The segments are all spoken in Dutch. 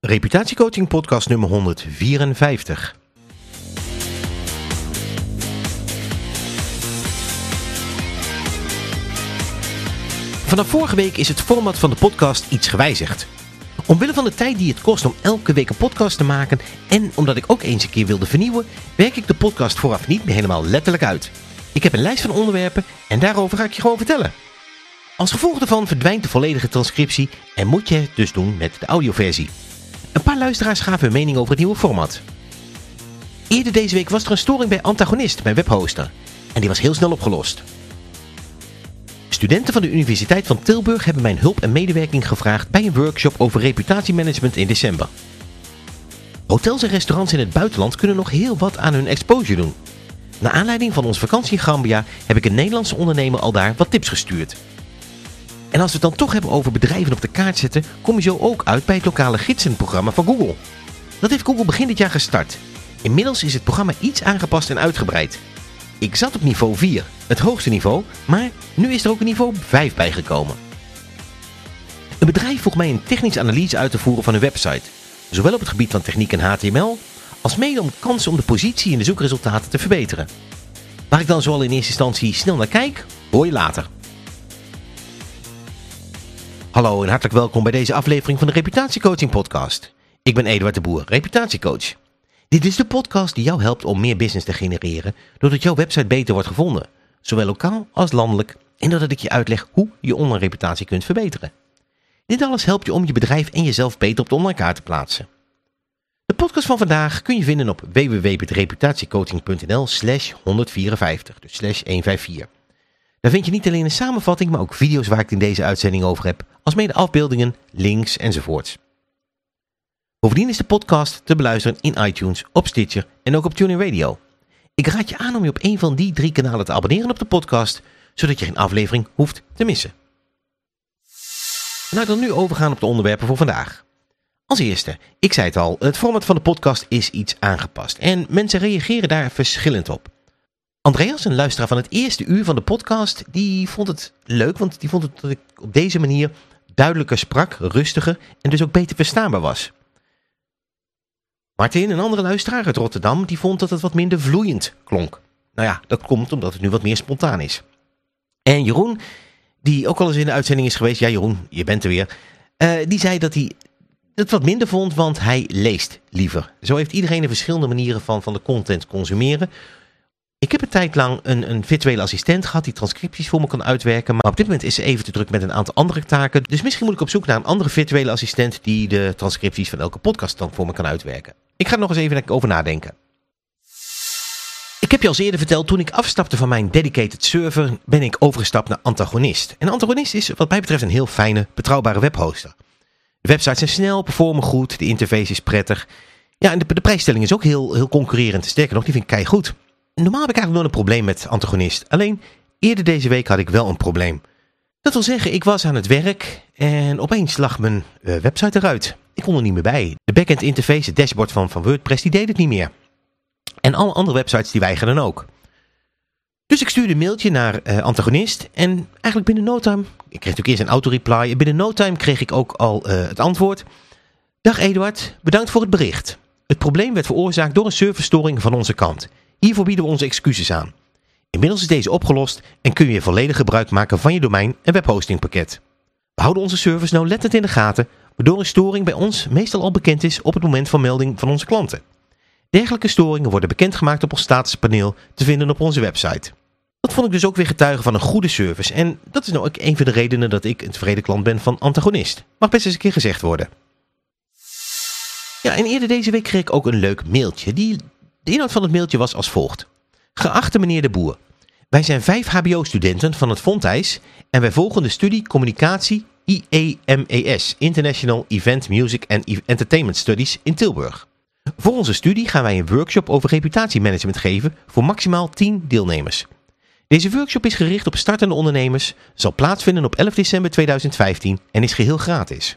Reputatiecoaching podcast nummer 154. Vanaf vorige week is het format van de podcast iets gewijzigd. Omwille van de tijd die het kost om elke week een podcast te maken en omdat ik ook eens een keer wilde vernieuwen, werk ik de podcast vooraf niet meer helemaal letterlijk uit. Ik heb een lijst van onderwerpen en daarover ga ik je gewoon vertellen. Als gevolg daarvan verdwijnt de volledige transcriptie en moet je het dus doen met de audioversie. Een paar luisteraars gaven hun mening over het nieuwe format. Eerder deze week was er een storing bij Antagonist, mijn webhoster. En die was heel snel opgelost. Studenten van de Universiteit van Tilburg hebben mijn hulp en medewerking gevraagd bij een workshop over reputatiemanagement in december. Hotels en restaurants in het buitenland kunnen nog heel wat aan hun exposure doen. Naar aanleiding van onze vakantie in Gambia heb ik een Nederlandse ondernemer al daar wat tips gestuurd. En als we het dan toch hebben over bedrijven op de kaart zetten, kom je zo ook uit bij het lokale gidsenprogramma van Google. Dat heeft Google begin dit jaar gestart. Inmiddels is het programma iets aangepast en uitgebreid. Ik zat op niveau 4, het hoogste niveau, maar nu is er ook een niveau 5 bijgekomen. Een bedrijf vroeg mij een technische analyse uit te voeren van hun website, zowel op het gebied van techniek en HTML, als mede om kansen om de positie in de zoekresultaten te verbeteren. Waar ik dan zoal in eerste instantie snel naar kijk, hoor je later. Hallo en hartelijk welkom bij deze aflevering van de Reputatiecoaching podcast. Ik ben Eduard de Boer, reputatiecoach. Dit is de podcast die jou helpt om meer business te genereren, doordat jouw website beter wordt gevonden, zowel lokaal als landelijk, en doordat ik je uitleg hoe je online reputatie kunt verbeteren. Dit alles helpt je om je bedrijf en jezelf beter op de online kaart te plaatsen. De podcast van vandaag kun je vinden op www.reputatiecoaching.nl slash 154, dus slash 154. Daar vind je niet alleen een samenvatting, maar ook video's waar ik het in deze uitzending over heb, alsmede afbeeldingen, links enzovoorts. Bovendien is de podcast te beluisteren in iTunes, op Stitcher en ook op TuneIn Radio. Ik raad je aan om je op een van die drie kanalen te abonneren op de podcast, zodat je geen aflevering hoeft te missen. Nou, dan nu overgaan op de onderwerpen voor vandaag. Als eerste, ik zei het al, het format van de podcast is iets aangepast en mensen reageren daar verschillend op. Andreas, een luisteraar van het eerste uur van de podcast, die vond het leuk, want die vond het dat ik op deze manier duidelijker sprak, rustiger en dus ook beter verstaanbaar was. Martin, een andere luisteraar uit Rotterdam, die vond dat het wat minder vloeiend klonk. Nou ja, dat komt omdat het nu wat meer spontaan is. En Jeroen, die ook al eens in de uitzending is geweest, ja Jeroen, je bent er weer, uh, die zei dat hij het wat minder vond, want hij leest liever. Zo heeft iedereen de verschillende manieren van, van de content consumeren. Een tijd lang een, een virtuele assistent gehad die transcripties voor me kan uitwerken. Maar op dit moment is ze even te druk met een aantal andere taken. Dus misschien moet ik op zoek naar een andere virtuele assistent die de transcripties van elke podcast dan voor me kan uitwerken. Ik ga er nog eens even over nadenken. Ik heb je al eerder verteld, toen ik afstapte van mijn dedicated server, ben ik overgestapt naar Antagonist. En Antagonist is wat mij betreft een heel fijne, betrouwbare webhoster. De websites zijn snel, performen goed, de interface is prettig. Ja, en de, de prijsstelling is ook heel, heel concurrerend. Sterker nog, die vind ik kei goed normaal heb ik eigenlijk nooit een probleem met antagonist. Alleen eerder deze week had ik wel een probleem. Dat wil zeggen, ik was aan het werk en opeens lag mijn uh, website eruit. Ik kon er niet meer bij. De backend interface, het dashboard van, van WordPress, die deed het niet meer. En alle andere websites die weigerden ook. Dus ik stuurde een mailtje naar uh, Antagonist en eigenlijk binnen no time, ik kreeg natuurlijk eerst een auto-reply, binnen no time kreeg ik ook al uh, het antwoord. Dag Eduard, bedankt voor het bericht. Het probleem werd veroorzaakt door een serverstoring van onze kant. Hiervoor bieden we onze excuses aan. Inmiddels is deze opgelost en kun je volledig gebruik maken van je domein en webhostingpakket. We houden onze service nauwlettend in de gaten, waardoor een storing bij ons meestal al bekend is op het moment van melding van onze klanten. Dergelijke storingen worden bekendgemaakt op ons statuspaneel te vinden op onze website. Dat vond ik dus ook weer getuigen van een goede service en dat is nou ook een van de redenen dat ik een tevreden klant ben van Antagonist. Mag best eens een keer gezegd worden. Ja, en eerder deze week kreeg ik ook een leuk mailtje. Die de inhoud van het mailtje was als volgt. Geachte meneer de Boer, wij zijn vijf hbo-studenten van het Fontijs en wij volgen de studie Communicatie IEMES, International Event Music and Entertainment Studies in Tilburg. Voor onze studie gaan wij een workshop over reputatiemanagement geven voor maximaal 10 deelnemers. Deze workshop is gericht op startende ondernemers, zal plaatsvinden op 11 december 2015 en is geheel gratis.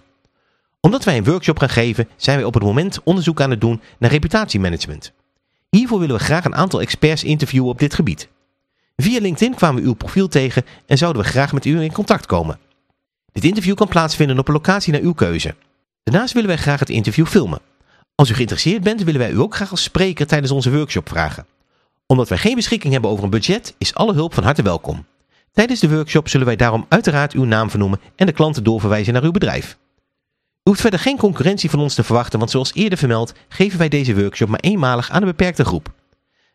Omdat wij een workshop gaan geven, zijn wij op het moment onderzoek aan het doen naar reputatiemanagement. Hiervoor willen we graag een aantal experts interviewen op dit gebied. Via LinkedIn kwamen we uw profiel tegen en zouden we graag met u in contact komen. Dit interview kan plaatsvinden op een locatie naar uw keuze. Daarnaast willen wij graag het interview filmen. Als u geïnteresseerd bent, willen wij u ook graag als spreker tijdens onze workshop vragen. Omdat wij geen beschikking hebben over een budget, is alle hulp van harte welkom. Tijdens de workshop zullen wij daarom uiteraard uw naam vernoemen en de klanten doorverwijzen naar uw bedrijf. U hoeft verder geen concurrentie van ons te verwachten, want zoals eerder vermeld, geven wij deze workshop maar eenmalig aan een beperkte groep.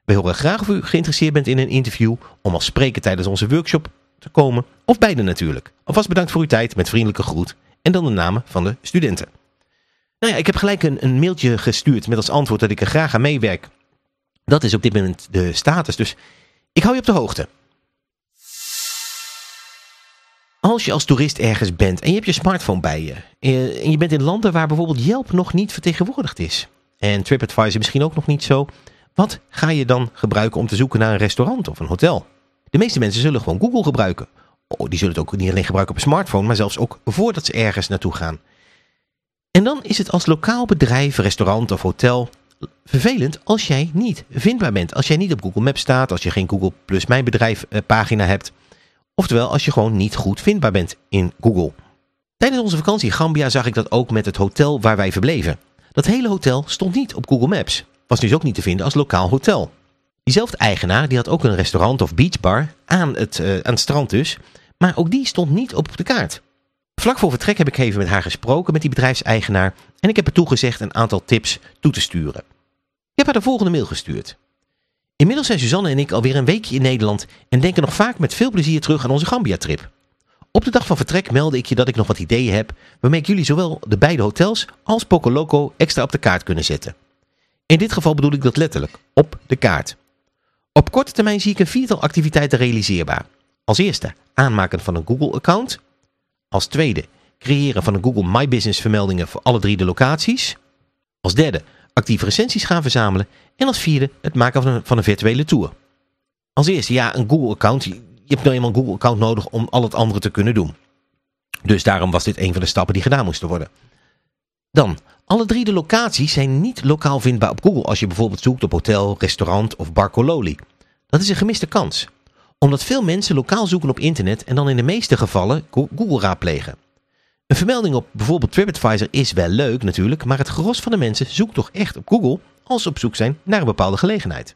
Wij horen graag of u geïnteresseerd bent in een interview om als spreker tijdens onze workshop te komen, of beide natuurlijk. Alvast bedankt voor uw tijd, met vriendelijke groet en dan de namen van de studenten. Nou ja, ik heb gelijk een, een mailtje gestuurd met als antwoord dat ik er graag aan meewerk. Dat is op dit moment de status, dus ik hou je op de hoogte. Als je als toerist ergens bent en je hebt je smartphone bij je. eh, En je bent in landen waar bijvoorbeeld Yelp nog niet vertegenwoordigd is. En TripAdvisor misschien ook nog niet zo. Wat ga je dan gebruiken om te zoeken naar een restaurant of een hotel? De meeste mensen zullen gewoon Google gebruiken. Oh, die zullen het ook niet alleen gebruiken op een smartphone, maar zelfs ook voordat ze ergens naartoe gaan. En dan is het als lokaal bedrijf, restaurant of hotel vervelend als jij niet vindbaar bent. Als jij niet op Google Maps staat, als je geen Google Plus Mijn Bedrijf eh, pagina hebt. Oftewel als je gewoon niet goed vindbaar bent in Google. Tijdens onze vakantie in Gambia zag ik dat ook met het hotel waar wij verbleven. Dat hele hotel stond niet op Google Maps. Was dus ook niet te vinden als lokaal hotel. Diezelfde eigenaar die had ook een restaurant of beachbar aan het, uh, aan het strand dus. Maar ook die stond niet op de kaart. Vlak voor vertrek heb ik even met haar gesproken met die bedrijfseigenaar. En ik heb haar toegezegd een aantal tips toe te sturen. Ik heb haar de volgende mail gestuurd. Inmiddels zijn Suzanne en ik alweer een weekje in Nederland en denken nog vaak met veel plezier terug aan onze Gambia-trip. Op de dag van vertrek meldde ik je dat ik nog wat ideeën heb waarmee ik jullie zowel de beide hotels als Poco Loco extra op de kaart kunnen zetten. In dit geval bedoel ik dat letterlijk, op de kaart. Op korte termijn zie ik een viertal activiteiten realiseerbaar. Als eerste aanmaken van een Google-account. Als tweede creëren van een Google My Business vermeldingen voor alle drie de locaties. Als derde actieve recensies gaan verzamelen. En als vierde het maken van een, van een virtuele tour. Als eerste, ja, een Google-account. Je hebt nou eenmaal een Google-account nodig om al het andere te kunnen doen. Dus daarom was dit een van de stappen die gedaan moesten worden. Dan, alle drie de locaties zijn niet lokaal vindbaar op Google als je bijvoorbeeld zoekt op hotel, restaurant of bar Cololi. Dat is een gemiste kans. Omdat veel mensen lokaal zoeken op internet en dan in de meeste gevallen Google raadplegen. Een vermelding op bijvoorbeeld TripAdvisor is wel leuk natuurlijk, maar het gros van de mensen zoekt toch echt op Google als ze op zoek zijn naar een bepaalde gelegenheid.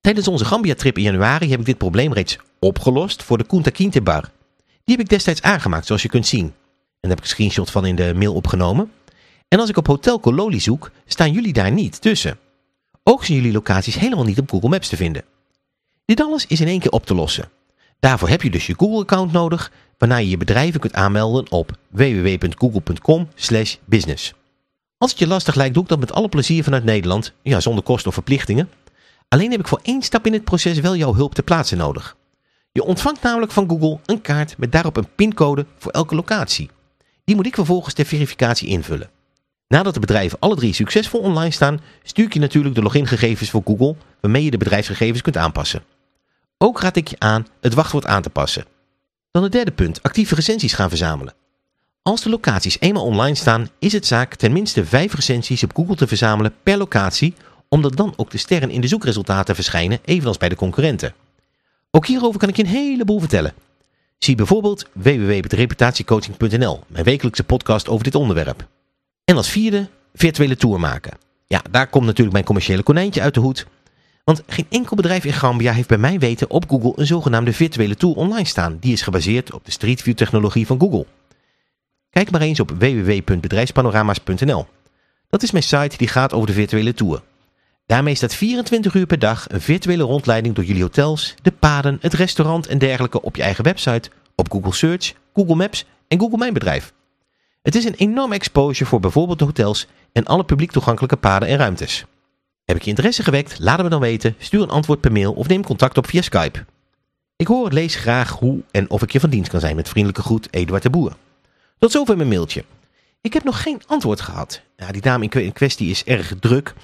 Tijdens onze Gambia-trip in januari heb ik dit probleem reeds opgelost voor de Kunta Kinte bar. Die heb ik destijds aangemaakt zoals je kunt zien. En daar heb ik een screenshot van in de mail opgenomen. En als ik op Hotel Cololi zoek, staan jullie daar niet tussen. Ook zijn jullie locaties helemaal niet op Google Maps te vinden. Dit alles is in één keer op te lossen. Daarvoor heb je dus je Google-account nodig, waarna je je bedrijven kunt aanmelden op www.google.com business. Als het je lastig lijkt, doe ik dat met alle plezier vanuit Nederland, ja, zonder kosten of verplichtingen. Alleen heb ik voor één stap in het proces wel jouw hulp te plaatsen nodig. Je ontvangt namelijk van Google een kaart met daarop een pincode voor elke locatie. Die moet ik vervolgens ter verificatie invullen. Nadat de bedrijven alle drie succesvol online staan, stuur ik je natuurlijk de logingegevens voor Google, waarmee je de bedrijfsgegevens kunt aanpassen. Ook raad ik je aan het wachtwoord aan te passen. Dan het derde punt, actieve recensies gaan verzamelen. Als de locaties eenmaal online staan, is het zaak tenminste 5 recensies op Google te verzamelen per locatie, omdat dan ook de sterren in de zoekresultaten verschijnen, evenals bij de concurrenten. Ook hierover kan ik je een heleboel vertellen. Zie bijvoorbeeld www.reputatiecoaching.nl, mijn wekelijkse podcast over dit onderwerp. En als vierde, virtuele tour maken. Ja, daar komt natuurlijk mijn commerciële konijntje uit de hoed. Want geen enkel bedrijf in Gambia heeft bij mij weten op Google een zogenaamde virtuele tour online staan. Die is gebaseerd op de Street View technologie van Google. Kijk maar eens op www.bedrijfspanorama's.nl. Dat is mijn site die gaat over de virtuele tour. Daarmee staat 24 uur per dag een virtuele rondleiding door jullie hotels, de paden, het restaurant en dergelijke op je eigen website, op Google Search, Google Maps en Google Mijn Bedrijf. Het is een enorme exposure voor bijvoorbeeld de hotels en alle publiek toegankelijke paden en ruimtes. Heb ik je interesse gewekt? Laat het me dan weten, stuur een antwoord per mail of neem contact op via Skype. Ik hoor het lees graag hoe en of ik je van dienst kan zijn met vriendelijke groet Eduard de Boer. Tot zover mijn mailtje. Ik heb nog geen antwoord gehad. Ja, die dame in kwestie is erg druk,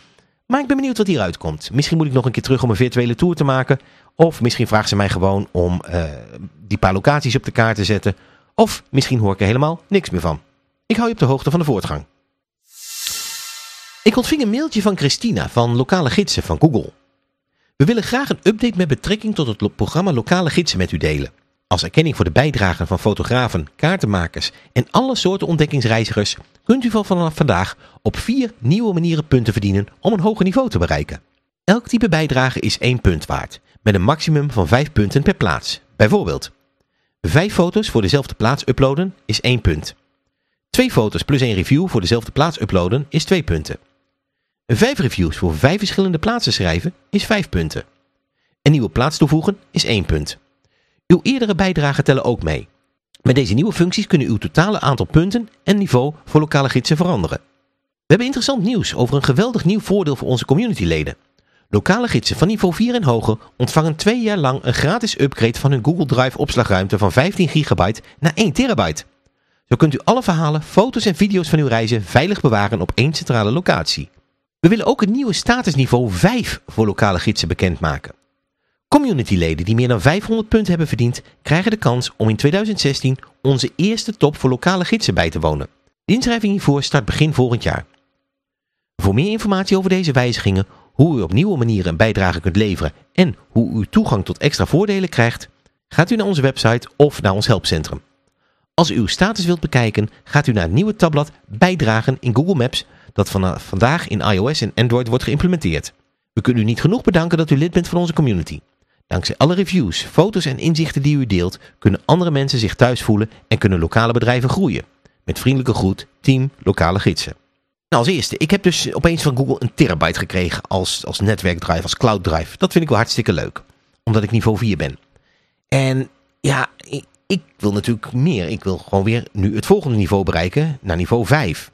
maar ik ben benieuwd wat hieruit komt. Misschien moet ik nog een keer terug om een virtuele tour te maken. Of misschien vraagt ze mij gewoon om uh, die paar locaties op de kaart te zetten. Of misschien hoor ik er helemaal niks meer van. Ik hou je op de hoogte van de voortgang. Ik ontving een mailtje van Christina van Lokale Gidsen van Google. We willen graag een update met betrekking tot het programma Lokale Gidsen met u delen. Als erkenning voor de bijdrage van fotografen, kaartenmakers en alle soorten ontdekkingsreizigers kunt u vanaf vandaag op vier nieuwe manieren punten verdienen om een hoger niveau te bereiken. Elk type bijdrage is één punt waard, met een maximum van 5 punten per plaats. Bijvoorbeeld, 5 foto's voor dezelfde plaats uploaden is 1 punt. 2 foto's plus 1 review voor dezelfde plaats uploaden is 2 punten. 5 reviews voor 5 verschillende plaatsen schrijven is 5 punten. Een nieuwe plaats toevoegen is 1 punt. Uw eerdere bijdragen tellen ook mee. Met deze nieuwe functies kunnen uw totale aantal punten en niveau voor lokale gidsen veranderen. We hebben interessant nieuws over een geweldig nieuw voordeel voor onze communityleden. Lokale gidsen van niveau 4 en hoger ontvangen twee jaar lang een gratis upgrade van hun Google Drive opslagruimte van 15 gigabyte naar 1 terabyte. Zo kunt u alle verhalen, foto's en video's van uw reizen veilig bewaren op één centrale locatie. We willen ook het nieuwe statusniveau 5 voor lokale gidsen bekendmaken. Communityleden die meer dan 500 punten hebben verdiend, krijgen de kans om in 2016 onze eerste top voor lokale gidsen bij te wonen. De inschrijving hiervoor start begin volgend jaar. Voor meer informatie over deze wijzigingen, hoe u op nieuwe manieren een bijdrage kunt leveren en hoe u toegang tot extra voordelen krijgt, gaat u naar onze website of naar ons helpcentrum. Als u uw status wilt bekijken, gaat u naar het nieuwe tabblad Bijdragen in Google Maps dat vanaf vandaag in iOS en Android wordt geïmplementeerd. We kunnen u niet genoeg bedanken dat u lid bent van onze community. Dankzij alle reviews, foto's en inzichten die u deelt, kunnen andere mensen zich thuis voelen en kunnen lokale bedrijven groeien. Met vriendelijke groet, team Lokale Gidsen. Nou, als eerste, ik heb dus opeens van Google een terabyte gekregen als, als netwerkdrive, als cloud drive. Dat vind ik wel hartstikke leuk, omdat ik niveau 4 ben. En ja, ik, ik wil natuurlijk meer. Ik wil gewoon weer nu het volgende niveau bereiken, naar niveau 5.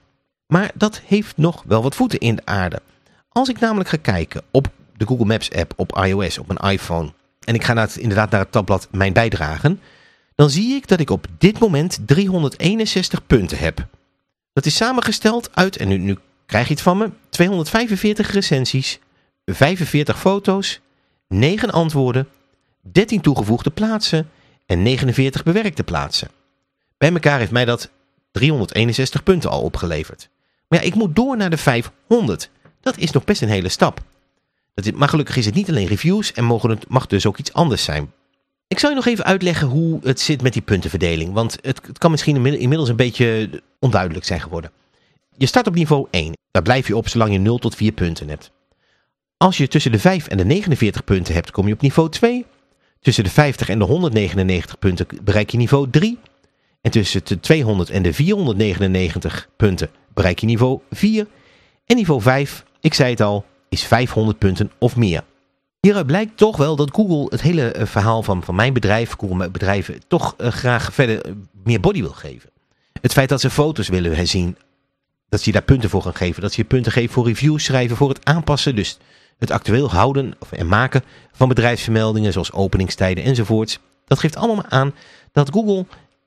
Maar dat heeft nog wel wat voeten in de aarde. Als ik namelijk ga kijken op de Google Maps app op iOS, op mijn iPhone, en ik ga naar inderdaad naar het tabblad Mijn Bijdragen, dan zie ik dat ik op dit moment 361 punten heb. Dat is samengesteld uit, en nu, nu krijg je het van me, 245 recensies, 45 foto's, 9 antwoorden, 13 toegevoegde plaatsen en 49 bewerkte plaatsen. Bij elkaar heeft mij dat 361 punten al opgeleverd. Maar ja, ik moet door naar de 500. Dat is nog best een hele stap. Dat maar gelukkig is het niet alleen reviews en mogen het, mag dus ook iets anders zijn. Ik zal je nog even uitleggen hoe het zit met die puntenverdeling. Want het, het kan misschien inmiddels een beetje onduidelijk zijn geworden. Je start op niveau 1. Daar blijf je op zolang je 0 tot 4 punten hebt. Als je tussen de 5 en de 49 punten hebt, kom je op niveau 2. Tussen de 50 en de 199 punten bereik je niveau 3. En tussen de 200 en de 499 punten bereik je niveau 4. En niveau 5, ik zei het al, is 500 punten of meer. Hieruit blijkt toch wel dat Google het hele eh, verhaal van, van mijn bedrijf, Google bedrijven, toch uh, graag verder meer body wil geven. Het feit dat ze foto's willen zien, dat ze daar punten voor gaan geven. Dat ze je punten geven voor reviews schrijven, voor het aanpassen. Dus het actueel houden en maken van bedrijfsvermeldingen zoals openingstijden enzovoorts. Dat geeft allemaal aan dat Google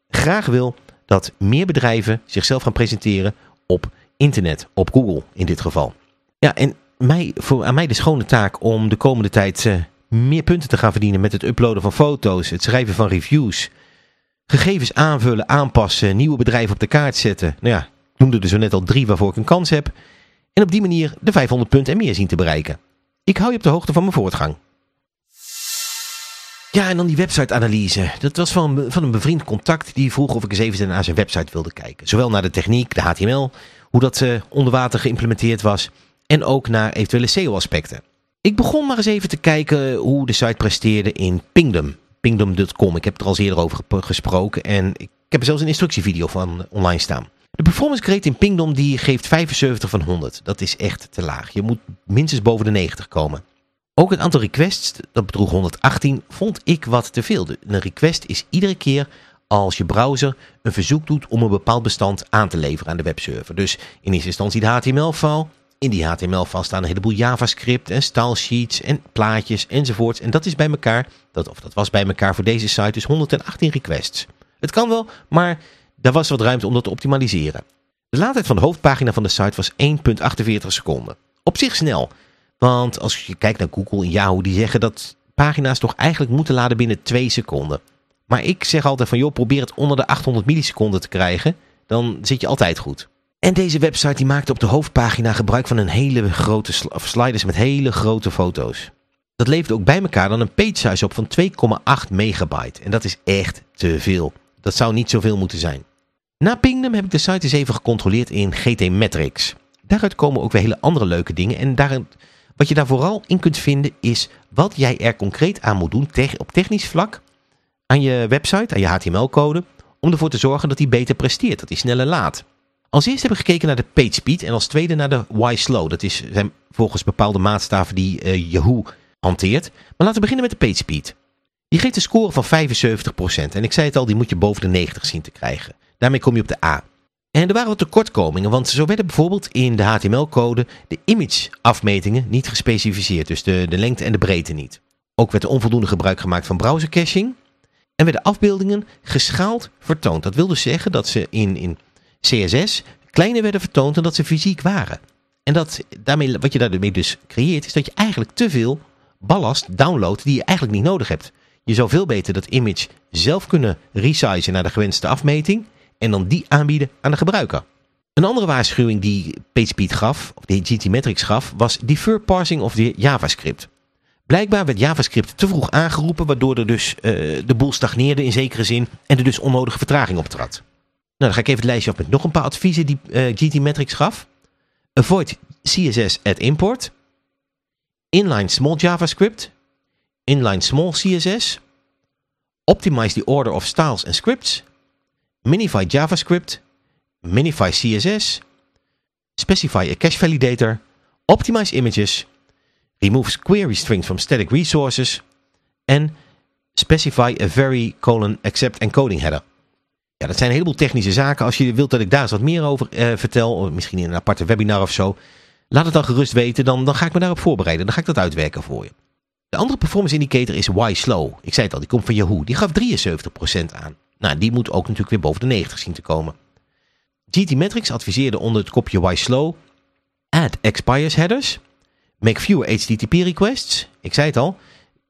graag wil dat meer bedrijven zichzelf gaan presenteren op internet, op Google in dit geval. Ja, en mij, voor, aan mij de schone taak om de komende tijd uh, meer punten te gaan verdienen met het uploaden van foto's, het schrijven van reviews, gegevens aanvullen, aanpassen, nieuwe bedrijven op de kaart zetten. Nou ja, ik noemde er zo net al drie waarvoor ik een kans heb. En op die manier de 500 punten en meer zien te bereiken. Ik hou je op de hoogte van mijn voortgang. Ja, en dan die website-analyse. Dat was van, van een bevriend contact die vroeg of ik eens even naar zijn website wilde kijken. Zowel naar de techniek, de HTML, hoe dat uh, onder water geïmplementeerd was en ook naar eventuele SEO-aspecten. Ik begon maar eens even te kijken hoe de site presteerde in Pingdom. Pingdom.com. Ik heb er al eerder over gesproken en ik heb er zelfs een instructievideo van online staan. De performance rate in Pingdom die geeft 75 van 100. Dat is echt te laag. Je moet minstens boven de 90 komen. Ook het aantal requests, dat bedroeg 118, vond ik wat te veel. Een request is iedere keer als je browser een verzoek doet om een bepaald bestand aan te leveren aan de webserver. Dus in eerste instantie de HTML-file, in die HTML-file staan een heleboel JavaScript en stylesheets en plaatjes enzovoort. En dat is bij elkaar, dat, of dat was bij elkaar voor deze site dus 118 requests. Het kan wel, maar daar was wat ruimte om dat te optimaliseren. De laadtijd van de hoofdpagina van de site was 1,48 seconden. Op zich snel, want als je kijkt naar Google en Yahoo, die zeggen dat pagina's toch eigenlijk moeten laden binnen 2 seconden. Maar ik zeg altijd van joh, probeer het onder de 800 milliseconden te krijgen, dan zit je altijd goed. En deze website die maakte op de hoofdpagina gebruik van een hele grote sliders met hele grote foto's. Dat levert ook bij elkaar dan een page size op van 2,8 megabyte. En dat is echt te veel. Dat zou niet zoveel moeten zijn. Na Pingdom heb ik de site eens even gecontroleerd in GT Metrics. Daaruit komen ook weer hele andere leuke dingen. En daar, wat je daar vooral in kunt vinden is wat jij er concreet aan moet doen op technisch vlak aan je website, aan je HTML-code, om ervoor te zorgen dat die beter presteert, dat die sneller laat. Als eerste heb ik gekeken naar de page speed en als tweede naar de why slow. Dat is, zijn volgens bepaalde maatstaven die uh, Yahoo hanteert. Maar laten we beginnen met de page speed. Die geeft een score van 75%. En ik zei het al, die moet je boven de 90 zien te krijgen. Daarmee kom je op de A. En er waren wat tekortkomingen, want zo werden bijvoorbeeld in de HTML-code de image-afmetingen niet gespecificeerd. Dus de, de lengte en de breedte niet. Ook werd er onvoldoende gebruik gemaakt van browser caching. En werden afbeeldingen geschaald vertoond. Dat wil dus zeggen dat ze in, in CSS kleiner werden vertoond dan dat ze fysiek waren. En dat, daarmee, wat je daarmee dus creëert, is dat je eigenlijk te veel ballast downloadt die je eigenlijk niet nodig hebt. Je zou veel beter dat image zelf kunnen resizen naar de gewenste afmeting en dan die aanbieden aan de gebruiker. Een andere waarschuwing die PageSpeed gaf, of die GTmetrix gaf, was defer parsing of de JavaScript. Blijkbaar werd JavaScript te vroeg aangeroepen, waardoor er dus uh, de boel stagneerde in zekere zin en er dus onnodige vertraging optrad. Nou, dan ga ik even het lijstje af met nog een paar adviezen die uh, eh, GTmetrix gaf. Avoid CSS at import. Inline small JavaScript. Inline small CSS. Optimize the order of styles and scripts. Minify JavaScript. Minify CSS. Specify a cache validator. Optimize images removes query strings from static resources en specify a very colon accept encoding header. Ja, dat zijn een heleboel technische zaken. Als je wilt dat ik daar eens wat meer over eh, vertel, misschien in een aparte webinar of zo, laat het dan gerust weten, dan, dan ga ik me daarop voorbereiden. Dan ga ik dat uitwerken voor je. De andere performance indicator is Y Slow. Ik zei het al, die komt van Yahoo. Die gaf 73% aan. Nou, die moet ook natuurlijk weer boven de 90 zien te komen. GT Metrics adviseerde onder het kopje Y Slow add expires headers Make fewer HTTP requests. Ik zei het al.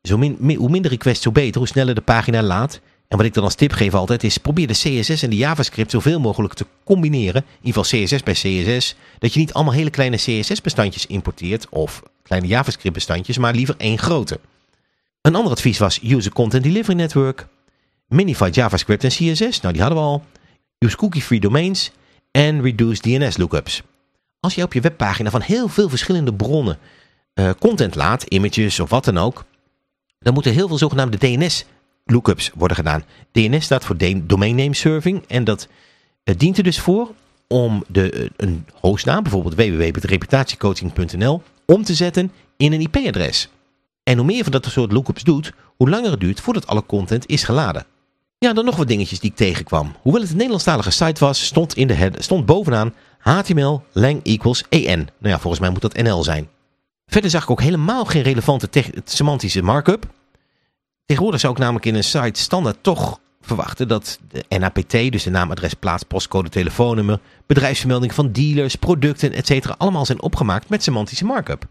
Zo min, hoe minder requests, zo beter. Hoe sneller de pagina laat. En wat ik dan als tip geef altijd is... probeer de CSS en de JavaScript zoveel mogelijk te combineren. In ieder geval CSS bij CSS. Dat je niet allemaal hele kleine CSS-bestandjes importeert... of kleine JavaScript-bestandjes, maar liever één grote. Een ander advies was Use a Content Delivery Network. Minify JavaScript en CSS. Nou, die hadden we al. Use cookie-free domains. En reduce DNS lookups. Als je op je webpagina van heel veel verschillende bronnen uh, content laat, images of wat dan ook, dan moeten heel veel zogenaamde DNS lookups worden gedaan. DNS staat voor Domain Name Serving en dat uh, dient er dus voor om de, uh, een hostnaam, bijvoorbeeld www.reputatiecoaching.nl, om te zetten in een IP-adres. En hoe meer van dat soort lookups doet, hoe langer het duurt voordat alle content is geladen. Ja, dan nog wat dingetjes die ik tegenkwam. Hoewel het een Nederlandstalige site was, stond, in de head, stond bovenaan HTML lang equals EN. Nou ja, volgens mij moet dat NL zijn. Verder zag ik ook helemaal geen relevante semantische markup. Tegenwoordig zou ik namelijk in een site standaard toch verwachten dat de NAPT, dus de naam, adres, plaats, postcode, telefoonnummer, bedrijfsvermelding van dealers, producten, etc. allemaal zijn opgemaakt met semantische markup.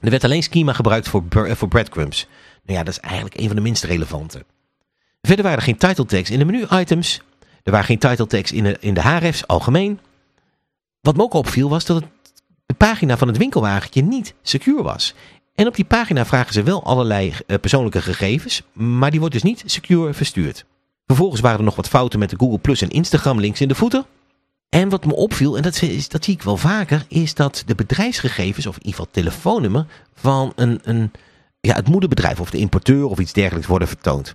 Er werd alleen schema gebruikt voor, voor breadcrumbs. Nou ja, dat is eigenlijk een van de minst relevante. Verder waren er geen title tags in de menu-items. Er waren geen title tags in de, in de hrefs algemeen. Wat me ook opviel was dat het de pagina van het winkelwagentje niet secure was. En op die pagina vragen ze wel allerlei uh, persoonlijke gegevens, maar die wordt dus niet secure verstuurd. Vervolgens waren er nog wat fouten met de Google Plus en Instagram links in de voeten. En wat me opviel, en dat, dat zie ik wel vaker, is dat de bedrijfsgegevens, of in ieder geval telefoonnummer, van een, een, ja, het moederbedrijf of de importeur of iets dergelijks worden vertoond.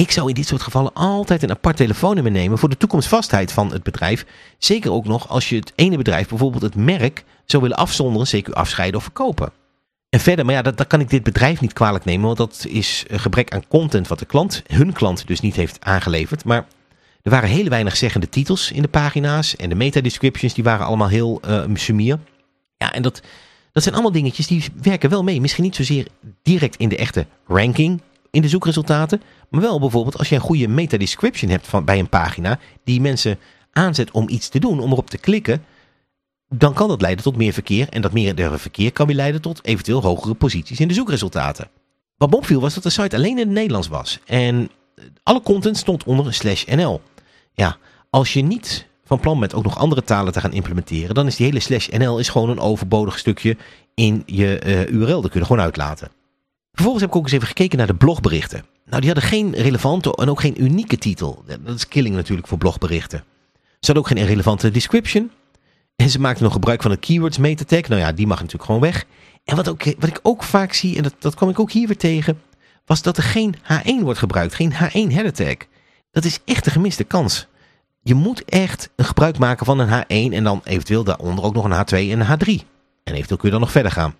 Ik zou in dit soort gevallen altijd een apart telefoonnummer nemen voor de toekomstvastheid van het bedrijf. Zeker ook nog als je het ene bedrijf, bijvoorbeeld het merk, zou willen afzonderen, zeker afscheiden of verkopen. En verder, maar ja, dat, kan ik dit bedrijf niet kwalijk nemen, want dat is een gebrek aan content wat de klant, hun klant dus niet heeft aangeleverd. Maar er waren hele weinig zeggende titels in de pagina's en de meta-descriptions die waren allemaal heel uh, sumier. Ja, en dat, dat zijn allemaal dingetjes die werken wel mee. Misschien niet zozeer direct in de echte ranking in de zoekresultaten, maar wel bijvoorbeeld als je een goede meta-description hebt van, bij een pagina die mensen aanzet om iets te doen, om erop te klikken, dan kan dat leiden tot meer verkeer. En dat meer verkeer kan weer leiden tot eventueel hogere posities in de zoekresultaten. Wat me opviel was dat de site alleen in het Nederlands was. En alle content stond onder slash NL. Ja, als je niet van plan bent ook nog andere talen te gaan implementeren, dan is die hele slash NL is gewoon een overbodig stukje in je uh, URL. Dat kun je gewoon uitlaten. Vervolgens heb ik ook eens even gekeken naar de blogberichten. Nou, die hadden geen relevante en ook geen unieke titel. Dat is killing natuurlijk voor blogberichten. Ze hadden ook geen irrelevante description. En ze maakten nog gebruik van een keywords metatag. Nou ja, die mag natuurlijk gewoon weg. En wat, ook, wat ik ook vaak zie, en dat, dat kwam ik ook hier weer tegen, was dat er geen H1 wordt gebruikt. Geen H1 header tag. Dat is echt een gemiste kans. Je moet echt een gebruik maken van een H1 en dan eventueel daaronder ook nog een H2 en een H3. En eventueel kun je dan nog verder gaan.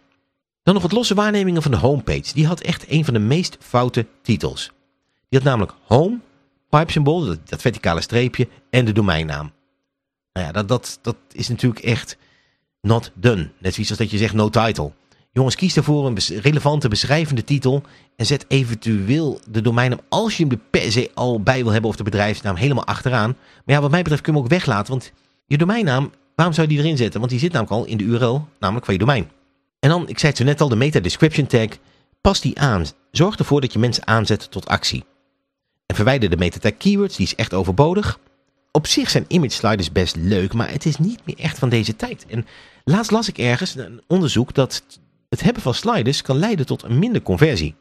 Dan nog het losse waarnemingen van de homepage. Die had echt een van de meest foute titels. Die had namelijk home, pipe symbol, dat, verticale streepje en de domeinnaam. Nou ja, dat, dat, dat is natuurlijk echt not done. Net zoals dat je zegt no title. Jongens, kies daarvoor een relevante beschrijvende titel en zet eventueel de domeinnaam, als je hem er per se al bij wil hebben of de bedrijfsnaam, helemaal achteraan. Maar ja, wat mij betreft kun je hem ook weglaten, want je domeinnaam, waarom zou je die erin zetten? Want die zit namelijk al in de URL, namelijk van je domein. En dan, ik zei het zo net al, de meta description tag, pas die aan. Zorg ervoor dat je mensen aanzet tot actie. En verwijder de meta tag keywords, die is echt overbodig. Op zich zijn image sliders best leuk, maar het is niet meer echt van deze tijd. En laatst las ik ergens een onderzoek dat het hebben van sliders kan leiden tot een minder conversie.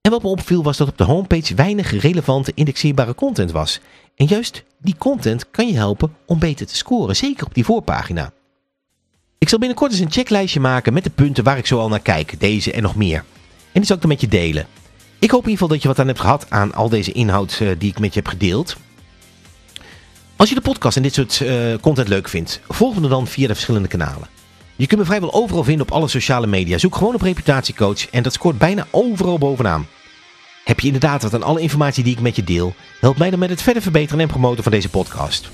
En wat me opviel was dat op de homepage weinig relevante indexeerbare content was. En juist die content kan je helpen om beter te scoren, zeker op die voorpagina. Ik zal binnenkort eens een checklijstje maken met de punten waar ik zo al naar kijk, deze en nog meer. En die zal ik dan met je delen. Ik hoop in ieder geval dat je wat aan hebt gehad aan al deze inhoud uh, die ik met je heb gedeeld. Als je de podcast en dit soort uh, content leuk vindt, volg me dan via de verschillende kanalen. Je kunt me vrijwel overal vinden op alle sociale media. Zoek gewoon op reputatiecoach en dat scoort bijna overal bovenaan. Heb je inderdaad wat aan alle informatie die ik met je deel? Help mij dan met het verder verbeteren en promoten van deze podcast.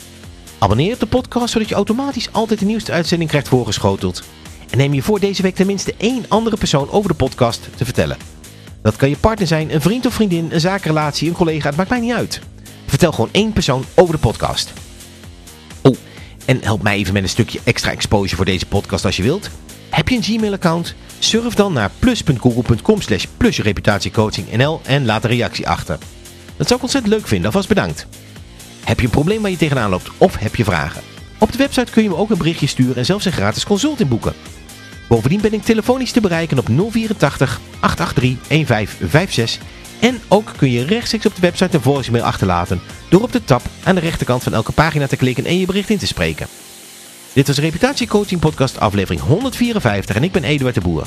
Abonneer op de podcast zodat je automatisch altijd de nieuwste uitzending krijgt voorgeschoteld. En neem je voor deze week tenminste één andere persoon over de podcast te vertellen. Dat kan je partner zijn, een vriend of vriendin, een zakenrelatie, een collega, het maakt mij niet uit. Vertel gewoon één persoon over de podcast. Oh, en help mij even met een stukje extra exposure voor deze podcast als je wilt. Heb je een Gmail-account? Surf dan naar plus.google.com slash plusreputatiecoachingnl en laat een reactie achter. Dat zou ik ontzettend leuk vinden, alvast bedankt. Heb je een probleem waar je tegenaan loopt of heb je vragen? Op de website kun je me ook een berichtje sturen en zelfs een gratis consult inboeken. Bovendien ben ik telefonisch te bereiken op 084 883 1556 en ook kun je rechtstreeks op de website een voicemail achterlaten door op de tab aan de rechterkant van elke pagina te klikken en je bericht in te spreken. Dit was Reputatiecoaching Podcast aflevering 154 en ik ben Eduard de Boer.